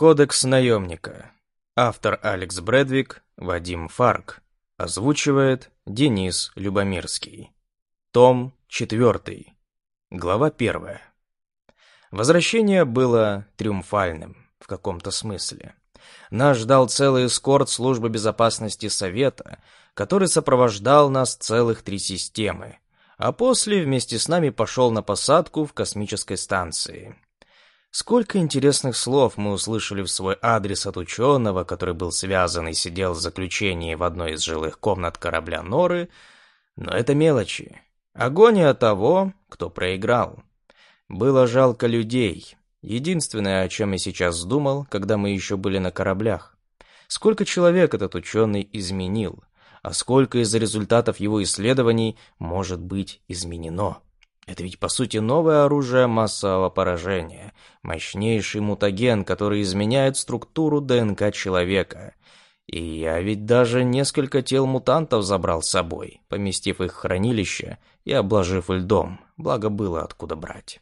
Кодекс наемника. Автор Алекс Брэдвик, Вадим Фарк. Озвучивает Денис Любомирский. Том 4. Глава 1. Возвращение было триумфальным в каком-то смысле. Нас ждал целый эскорт службы безопасности Совета, который сопровождал нас целых три системы, а после вместе с нами пошел на посадку в космической станции. Сколько интересных слов мы услышали в свой адрес от ученого, который был связан и сидел в заключении в одной из жилых комнат корабля Норы, но это мелочи. Агония того, кто проиграл. Было жалко людей. Единственное, о чем я сейчас думал, когда мы еще были на кораблях. Сколько человек этот ученый изменил, а сколько из-за результатов его исследований может быть изменено. Это ведь, по сути, новое оружие массового поражения, мощнейший мутаген, который изменяет структуру ДНК человека. И я ведь даже несколько тел мутантов забрал с собой, поместив их в хранилище и обложив льдом, благо было откуда брать.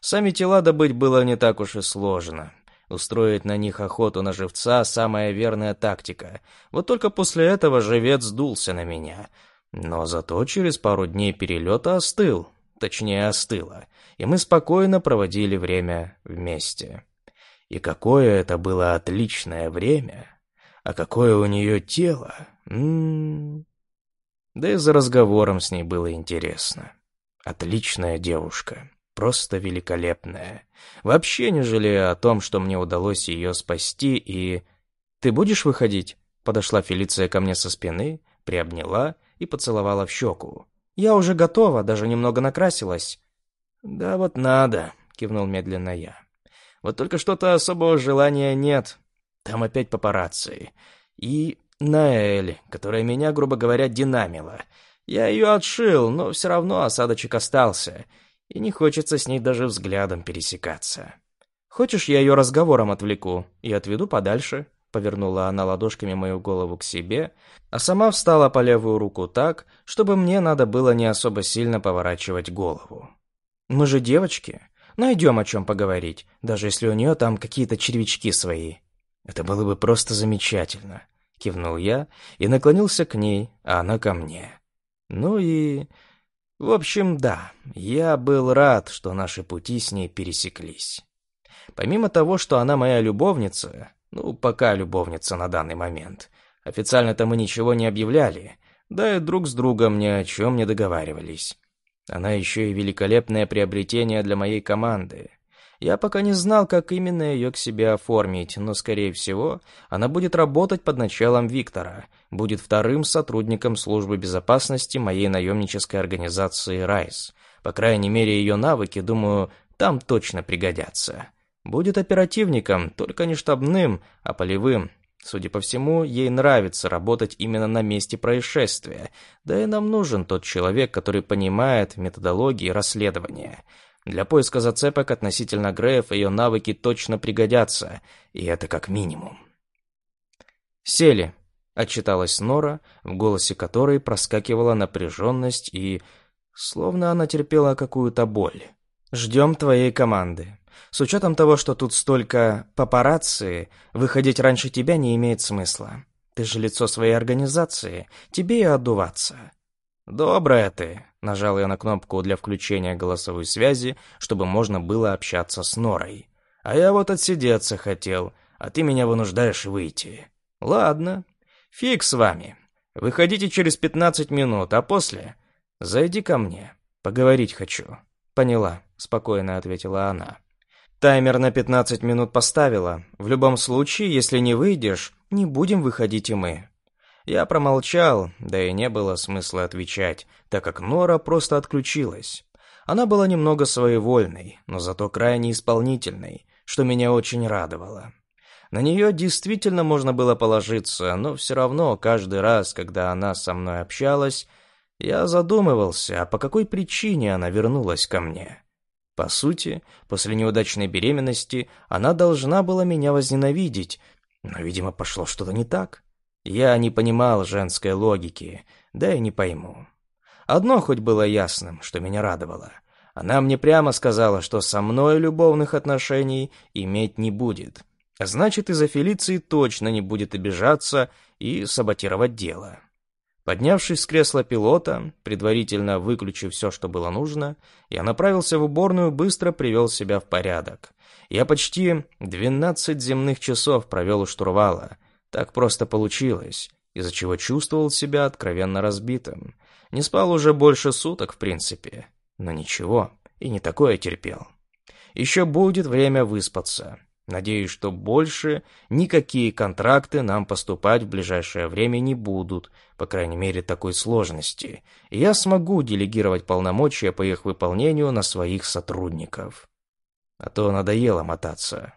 Сами тела добыть было не так уж и сложно. Устроить на них охоту на живца – самая верная тактика. Вот только после этого живец сдулся на меня. Но зато через пару дней перелета остыл, точнее остыла, и мы спокойно проводили время вместе. И какое это было отличное время, а какое у нее тело. М -м -м. Да и за разговором с ней было интересно. Отличная девушка, просто великолепная. Вообще не жалею о том, что мне удалось ее спасти и... «Ты будешь выходить?» Подошла Фелиция ко мне со спины, приобняла и поцеловала в щеку. Я уже готова, даже немного накрасилась». «Да вот надо», — кивнул медленно я. «Вот только что-то особого желания нет. Там опять папарацци. И Наэль, которая меня, грубо говоря, динамила. Я ее отшил, но все равно осадочек остался, и не хочется с ней даже взглядом пересекаться. Хочешь, я ее разговором отвлеку и отведу подальше?» Повернула она ладошками мою голову к себе, а сама встала по левую руку так, чтобы мне надо было не особо сильно поворачивать голову. «Мы же девочки. Найдем о чем поговорить, даже если у нее там какие-то червячки свои». «Это было бы просто замечательно», — кивнул я и наклонился к ней, а она ко мне. Ну и... В общем, да, я был рад, что наши пути с ней пересеклись. Помимо того, что она моя любовница, ну, пока любовница на данный момент. Официально-то мы ничего не объявляли, да и друг с другом ни о чем не договаривались. Она еще и великолепное приобретение для моей команды. Я пока не знал, как именно ее к себе оформить, но, скорее всего, она будет работать под началом Виктора, будет вторым сотрудником службы безопасности моей наемнической организации «Райс». По крайней мере, ее навыки, думаю, там точно пригодятся. Будет оперативником, только не штабным, а полевым. Судя по всему, ей нравится работать именно на месте происшествия. Да и нам нужен тот человек, который понимает методологии расследования. Для поиска зацепок относительно Греев ее навыки точно пригодятся, и это как минимум. «Сели», — отчиталась Нора, в голосе которой проскакивала напряженность и... Словно она терпела какую-то боль. «Ждем твоей команды. С учетом того, что тут столько папарацци, выходить раньше тебя не имеет смысла. Ты же лицо своей организации, тебе и отдуваться. «Добрая ты», — нажал я на кнопку для включения голосовой связи, чтобы можно было общаться с Норой. «А я вот отсидеться хотел, а ты меня вынуждаешь выйти». «Ладно, фиг с вами. Выходите через пятнадцать минут, а после зайди ко мне. Поговорить хочу». «Поняла», — спокойно ответила она. Таймер на 15 минут поставила. В любом случае, если не выйдешь, не будем выходить и мы. Я промолчал, да и не было смысла отвечать, так как Нора просто отключилась. Она была немного своевольной, но зато крайне исполнительной, что меня очень радовало. На нее действительно можно было положиться, но все равно каждый раз, когда она со мной общалась, я задумывался, а по какой причине она вернулась ко мне. По сути, после неудачной беременности она должна была меня возненавидеть, но, видимо, пошло что-то не так. Я не понимал женской логики, да и не пойму. Одно хоть было ясным, что меня радовало. Она мне прямо сказала, что со мной любовных отношений иметь не будет. Значит, из-за Фелиции точно не будет обижаться и саботировать дело. Поднявшись с кресла пилота, предварительно выключив все, что было нужно, я направился в уборную, быстро привел себя в порядок. Я почти 12 земных часов провел у штурвала. Так просто получилось, из-за чего чувствовал себя откровенно разбитым. Не спал уже больше суток, в принципе. Но ничего, и не такое терпел. Еще будет время выспаться. Надеюсь, что больше никакие контракты нам поступать в ближайшее время не будут, по крайней мере такой сложности, и я смогу делегировать полномочия по их выполнению на своих сотрудников. А то надоело мотаться.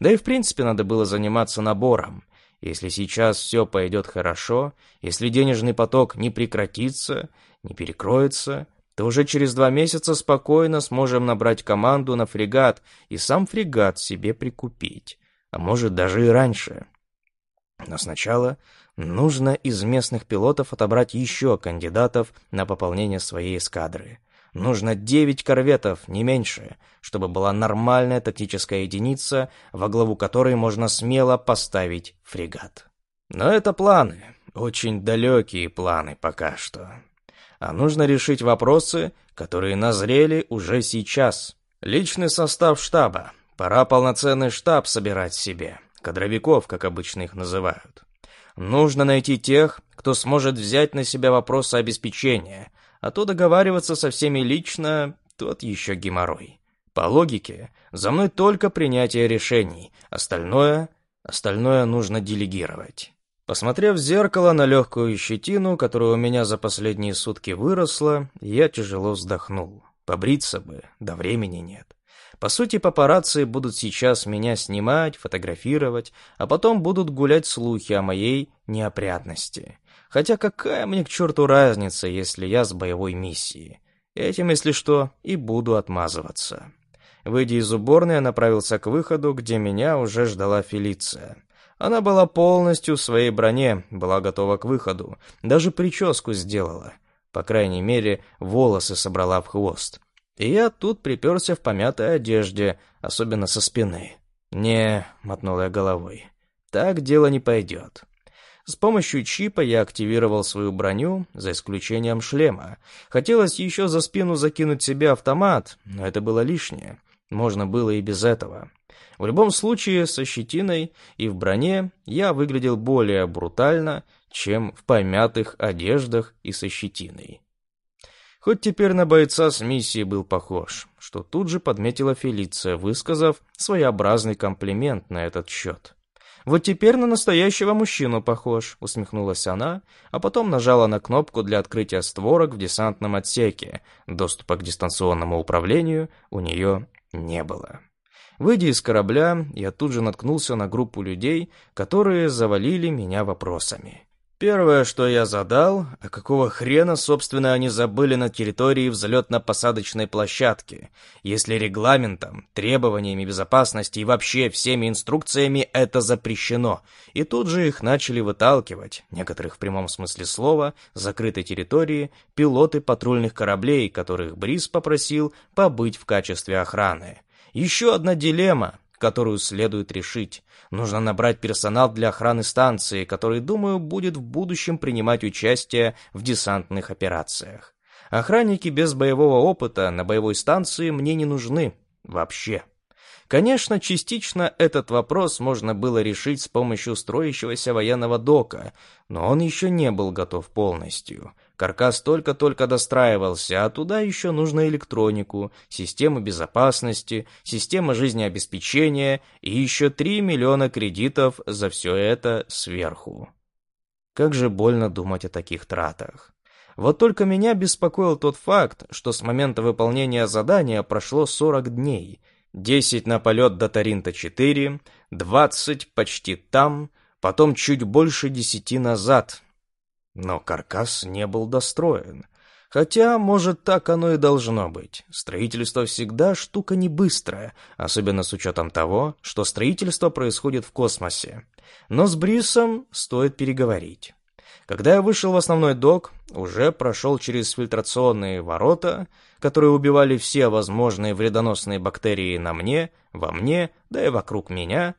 Да и в принципе надо было заниматься набором. Если сейчас все пойдет хорошо, если денежный поток не прекратится, не перекроется, то уже через два месяца спокойно сможем набрать команду на фрегат и сам фрегат себе прикупить. А может, даже и раньше. Но сначала нужно из местных пилотов отобрать еще кандидатов на пополнение своей эскадры. Нужно девять корветов, не меньше, чтобы была нормальная тактическая единица, во главу которой можно смело поставить фрегат. Но это планы, очень далекие планы пока что а нужно решить вопросы, которые назрели уже сейчас. Личный состав штаба. Пора полноценный штаб собирать себе. Кадровиков, как обычно их называют. Нужно найти тех, кто сможет взять на себя вопросы обеспечения, а то договариваться со всеми лично — тот еще геморрой. По логике, за мной только принятие решений, остальное, остальное нужно делегировать. Посмотрев в зеркало на легкую щетину, которая у меня за последние сутки выросла, я тяжело вздохнул. Побриться бы, да времени нет. По сути, папарацци будут сейчас меня снимать, фотографировать, а потом будут гулять слухи о моей неопрятности. Хотя какая мне к черту разница, если я с боевой миссией? Этим, если что, и буду отмазываться. Выйдя из уборной, я направился к выходу, где меня уже ждала Фелиция. Она была полностью в своей броне, была готова к выходу, даже прическу сделала. По крайней мере, волосы собрала в хвост. И я тут приперся в помятой одежде, особенно со спины. «Не», — мотнул я головой, — «так дело не пойдет». С помощью чипа я активировал свою броню, за исключением шлема. Хотелось еще за спину закинуть себе автомат, но это было лишнее. Можно было и без этого. В любом случае, со щетиной и в броне я выглядел более брутально, чем в помятых одеждах и со щетиной. Хоть теперь на бойца с миссией был похож, что тут же подметила Фелиция, высказав своеобразный комплимент на этот счет. «Вот теперь на настоящего мужчину похож», — усмехнулась она, а потом нажала на кнопку для открытия створок в десантном отсеке. Доступа к дистанционному управлению у нее не было. Выйдя из корабля, я тут же наткнулся на группу людей, которые завалили меня вопросами. Первое, что я задал, а какого хрена, собственно, они забыли на территории взлетно-посадочной площадки, если регламентом, требованиями безопасности и вообще всеми инструкциями это запрещено, и тут же их начали выталкивать, некоторых в прямом смысле слова, с закрытой территории, пилоты патрульных кораблей, которых Брис попросил побыть в качестве охраны. Еще одна дилемма, которую следует решить. Нужно набрать персонал для охраны станции, который, думаю, будет в будущем принимать участие в десантных операциях. Охранники без боевого опыта на боевой станции мне не нужны вообще. Конечно, частично этот вопрос можно было решить с помощью строящегося военного дока, но он еще не был готов полностью. Каркас только-только достраивался, а туда еще нужно электронику, систему безопасности, система жизнеобеспечения и еще 3 миллиона кредитов за все это сверху. Как же больно думать о таких тратах. Вот только меня беспокоил тот факт, что с момента выполнения задания прошло 40 дней. 10 на полет до Таринта-4, 20 почти там, потом чуть больше 10 назад, но каркас не был достроен. Хотя, может, так оно и должно быть. Строительство всегда штука не быстрая, особенно с учетом того, что строительство происходит в космосе. Но с Брисом стоит переговорить. Когда я вышел в основной док, уже прошел через фильтрационные ворота, которые убивали все возможные вредоносные бактерии на мне, во мне, да и вокруг меня,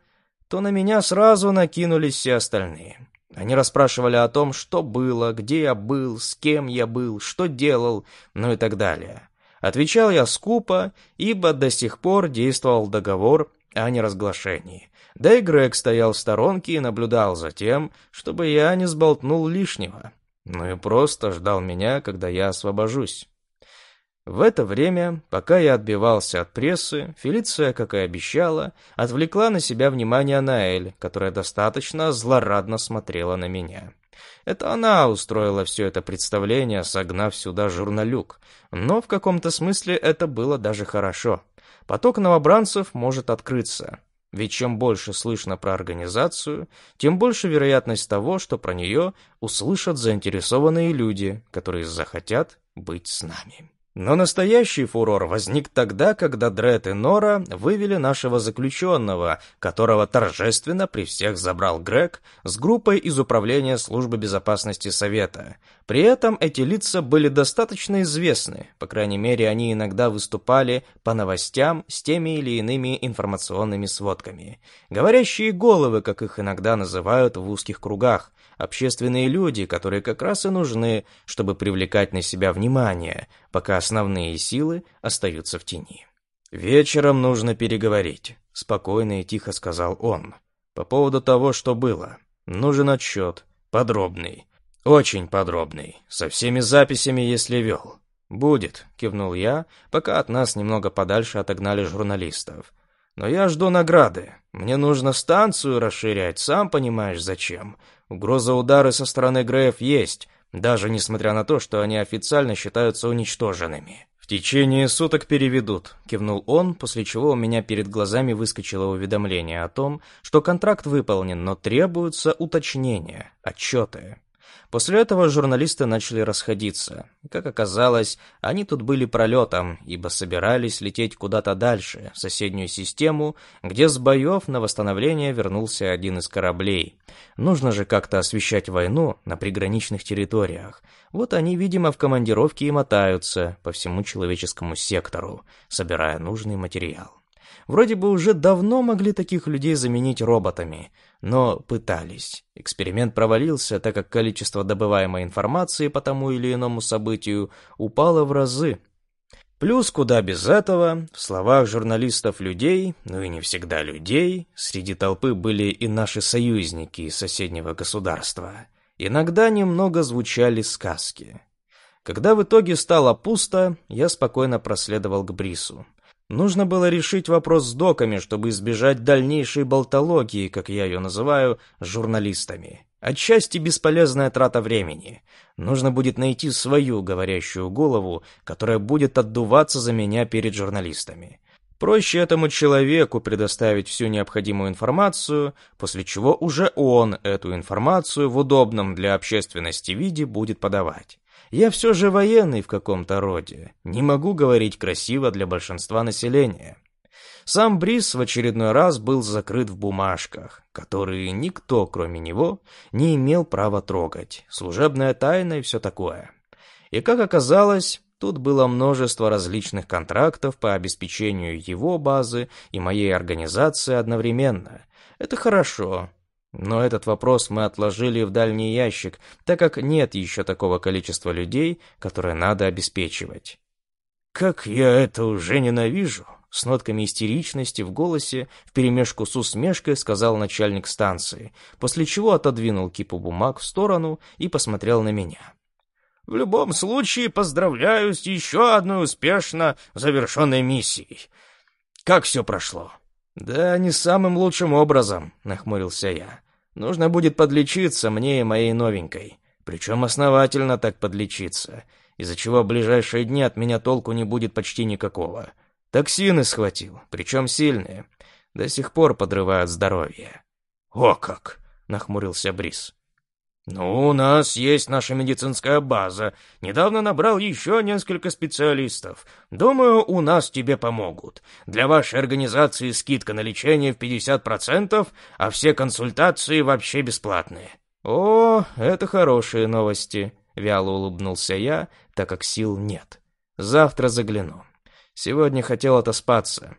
то на меня сразу накинулись все остальные. Они расспрашивали о том, что было, где я был, с кем я был, что делал, ну и так далее. Отвечал я скупо, ибо до сих пор действовал договор о неразглашении. Да и Грег стоял в сторонке и наблюдал за тем, чтобы я не сболтнул лишнего. Ну и просто ждал меня, когда я освобожусь. В это время, пока я отбивался от прессы, Фелиция, как и обещала, отвлекла на себя внимание Наэль, которая достаточно злорадно смотрела на меня. Это она устроила все это представление, согнав сюда журналюк. Но в каком-то смысле это было даже хорошо. Поток новобранцев может открыться. Ведь чем больше слышно про организацию, тем больше вероятность того, что про нее услышат заинтересованные люди, которые захотят быть с нами. Но настоящий фурор возник тогда, когда Дред и Нора вывели нашего заключенного, которого торжественно при всех забрал Грег с группой из Управления службы безопасности Совета. При этом эти лица были достаточно известны, по крайней мере, они иногда выступали по новостям с теми или иными информационными сводками. Говорящие головы, как их иногда называют в узких кругах, общественные люди, которые как раз и нужны, чтобы привлекать на себя внимание, пока основные силы остаются в тени. «Вечером нужно переговорить», — спокойно и тихо сказал он. «По поводу того, что было. Нужен отчет. Подробный. Очень подробный. Со всеми записями, если вел». «Будет», — кивнул я, пока от нас немного подальше отогнали журналистов. «Но я жду награды. Мне нужно станцию расширять, сам понимаешь, зачем. Угроза удара со стороны Греев есть, даже несмотря на то, что они официально считаются уничтоженными. «В течение суток переведут», — кивнул он, после чего у меня перед глазами выскочило уведомление о том, что контракт выполнен, но требуются уточнения, отчеты. После этого журналисты начали расходиться. Как оказалось, они тут были пролетом, ибо собирались лететь куда-то дальше, в соседнюю систему, где с боев на восстановление вернулся один из кораблей. Нужно же как-то освещать войну на приграничных территориях. Вот они, видимо, в командировке и мотаются по всему человеческому сектору, собирая нужный материал. Вроде бы уже давно могли таких людей заменить роботами, но пытались. Эксперимент провалился, так как количество добываемой информации по тому или иному событию упало в разы. Плюс, куда без этого, в словах журналистов людей, ну и не всегда людей, среди толпы были и наши союзники из соседнего государства. Иногда немного звучали сказки. Когда в итоге стало пусто, я спокойно проследовал к Брису. Нужно было решить вопрос с доками, чтобы избежать дальнейшей болтологии, как я ее называю, с журналистами. Отчасти бесполезная трата времени. Нужно будет найти свою говорящую голову, которая будет отдуваться за меня перед журналистами. Проще этому человеку предоставить всю необходимую информацию, после чего уже он эту информацию в удобном для общественности виде будет подавать. Я все же военный в каком-то роде. Не могу говорить красиво для большинства населения. Сам Брис в очередной раз был закрыт в бумажках, которые никто, кроме него, не имел права трогать. Служебная тайна и все такое. И как оказалось, тут было множество различных контрактов по обеспечению его базы и моей организации одновременно. Это хорошо, но этот вопрос мы отложили в дальний ящик, так как нет еще такого количества людей, которые надо обеспечивать. «Как я это уже ненавижу!» С нотками истеричности в голосе, вперемешку с усмешкой, сказал начальник станции, после чего отодвинул кипу бумаг в сторону и посмотрел на меня. «В любом случае, поздравляю с еще одной успешно завершенной миссией. Как все прошло?» «Да не самым лучшим образом», — нахмурился я. «Нужно будет подлечиться мне и моей новенькой. Причем основательно так подлечиться, из-за чего в ближайшие дни от меня толку не будет почти никакого. Токсины схватил, причем сильные. До сих пор подрывают здоровье». «О как!» — нахмурился Брис. «Ну, у нас есть наша медицинская база. Недавно набрал еще несколько специалистов. Думаю, у нас тебе помогут. Для вашей организации скидка на лечение в 50%, а все консультации вообще бесплатные». «О, это хорошие новости», — вяло улыбнулся я, так как сил нет. «Завтра загляну. Сегодня хотел отоспаться.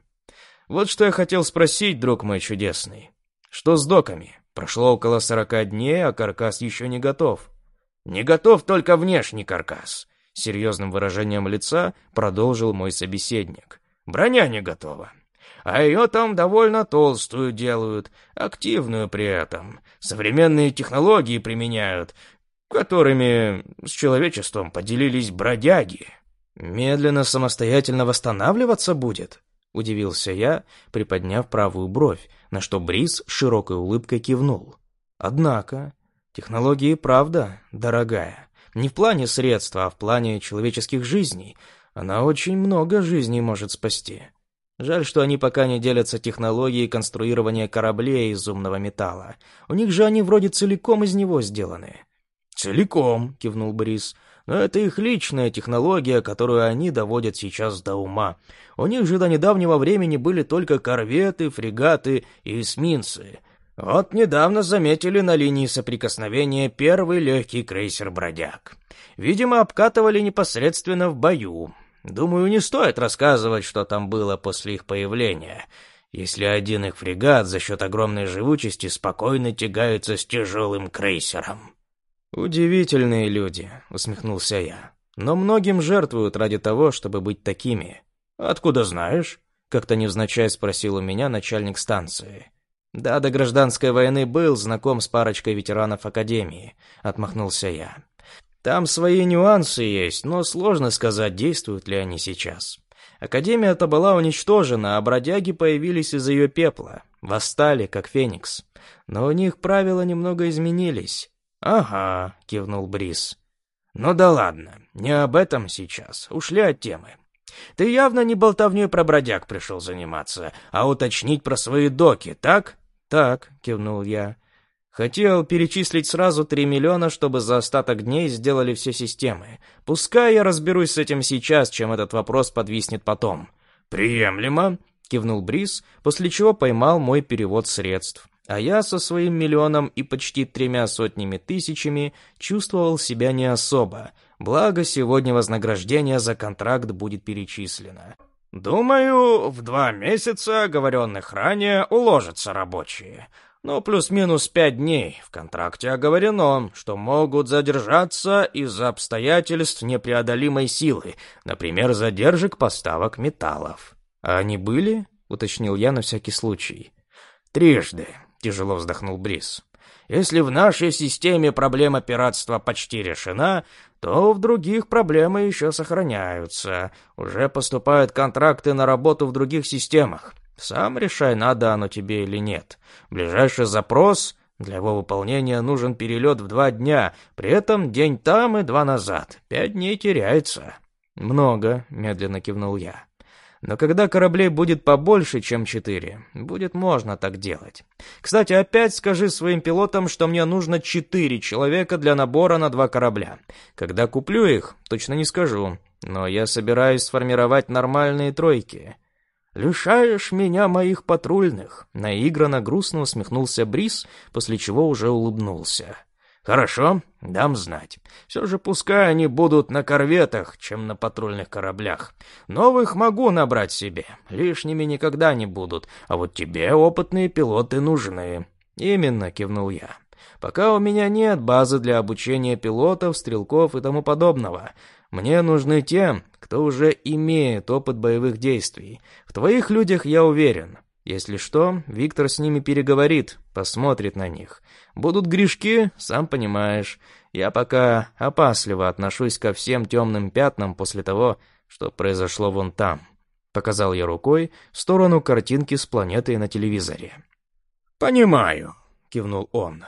Вот что я хотел спросить, друг мой чудесный. Что с доками? Прошло около сорока дней, а каркас еще не готов. Не готов только внешний каркас. Серьезным выражением лица продолжил мой собеседник. Броня не готова. А ее там довольно толстую делают, активную при этом. Современные технологии применяют, которыми с человечеством поделились бродяги. Медленно самостоятельно восстанавливаться будет? Удивился я, приподняв правую бровь, на что Брис широкой улыбкой кивнул. Однако, технология правда дорогая. Не в плане средства, а в плане человеческих жизней. Она очень много жизней может спасти. Жаль, что они пока не делятся технологией конструирования кораблей из умного металла. У них же они вроде целиком из него сделаны. «Целиком», — кивнул Брис. Но это их личная технология, которую они доводят сейчас до ума. У них же до недавнего времени были только корветы, фрегаты и эсминцы. Вот недавно заметили на линии соприкосновения первый легкий крейсер «Бродяг». Видимо, обкатывали непосредственно в бою. Думаю, не стоит рассказывать, что там было после их появления, если один их фрегат за счет огромной живучести спокойно тягается с тяжелым крейсером. «Удивительные люди», — усмехнулся я. «Но многим жертвуют ради того, чтобы быть такими». «Откуда знаешь?» — как-то невзначай спросил у меня начальник станции. «Да, до гражданской войны был знаком с парочкой ветеранов Академии», — отмахнулся я. «Там свои нюансы есть, но сложно сказать, действуют ли они сейчас. Академия-то была уничтожена, а бродяги появились из ее пепла, восстали, как феникс. Но у них правила немного изменились». «Ага», — кивнул Брис. «Ну да ладно, не об этом сейчас, ушли от темы. Ты явно не болтовней про бродяг пришел заниматься, а уточнить про свои доки, так?» «Так», — кивнул я. «Хотел перечислить сразу три миллиона, чтобы за остаток дней сделали все системы. Пускай я разберусь с этим сейчас, чем этот вопрос подвиснет потом». «Приемлемо», — кивнул Брис, после чего поймал мой перевод средств. А я со своим миллионом и почти тремя сотнями тысячами чувствовал себя не особо, благо сегодня вознаграждение за контракт будет перечислено. «Думаю, в два месяца, оговоренных ранее, уложатся рабочие. Но плюс-минус пять дней в контракте оговорено, что могут задержаться из-за обстоятельств непреодолимой силы, например, задержек поставок металлов». «А они были?» — уточнил я на всякий случай. «Трижды. — тяжело вздохнул Брис. «Если в нашей системе проблема пиратства почти решена, то в других проблемы еще сохраняются. Уже поступают контракты на работу в других системах. Сам решай, надо оно тебе или нет. Ближайший запрос для его выполнения нужен перелет в два дня, при этом день там и два назад. Пять дней теряется». «Много», — медленно кивнул я. Но когда кораблей будет побольше, чем четыре, будет можно так делать. Кстати, опять скажи своим пилотам, что мне нужно четыре человека для набора на два корабля. Когда куплю их, точно не скажу, но я собираюсь сформировать нормальные тройки. «Лишаешь меня моих патрульных», — наигранно грустно усмехнулся Брис, после чего уже улыбнулся. «Хорошо, дам знать. Все же пускай они будут на корветах, чем на патрульных кораблях. Новых могу набрать себе, лишними никогда не будут, а вот тебе опытные пилоты нужны». «Именно», — кивнул я. «Пока у меня нет базы для обучения пилотов, стрелков и тому подобного. Мне нужны те, кто уже имеет опыт боевых действий. В твоих людях я уверен. Если что, Виктор с ними переговорит, посмотрит на них. Будут грешки, сам понимаешь. Я пока опасливо отношусь ко всем темным пятнам после того, что произошло вон там. Показал я рукой в сторону картинки с планетой на телевизоре. «Понимаю», — кивнул он.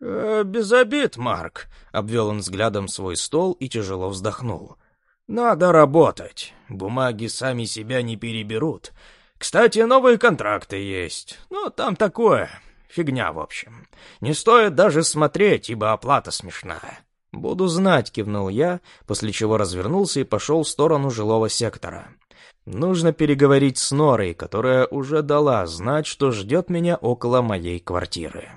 «Э, «Без обид, Марк», — обвел он взглядом свой стол и тяжело вздохнул. «Надо работать. Бумаги сами себя не переберут. Кстати, новые контракты есть. Ну, там такое. Фигня, в общем. Не стоит даже смотреть, ибо оплата смешная. «Буду знать», — кивнул я, после чего развернулся и пошел в сторону жилого сектора. «Нужно переговорить с Норой, которая уже дала знать, что ждет меня около моей квартиры».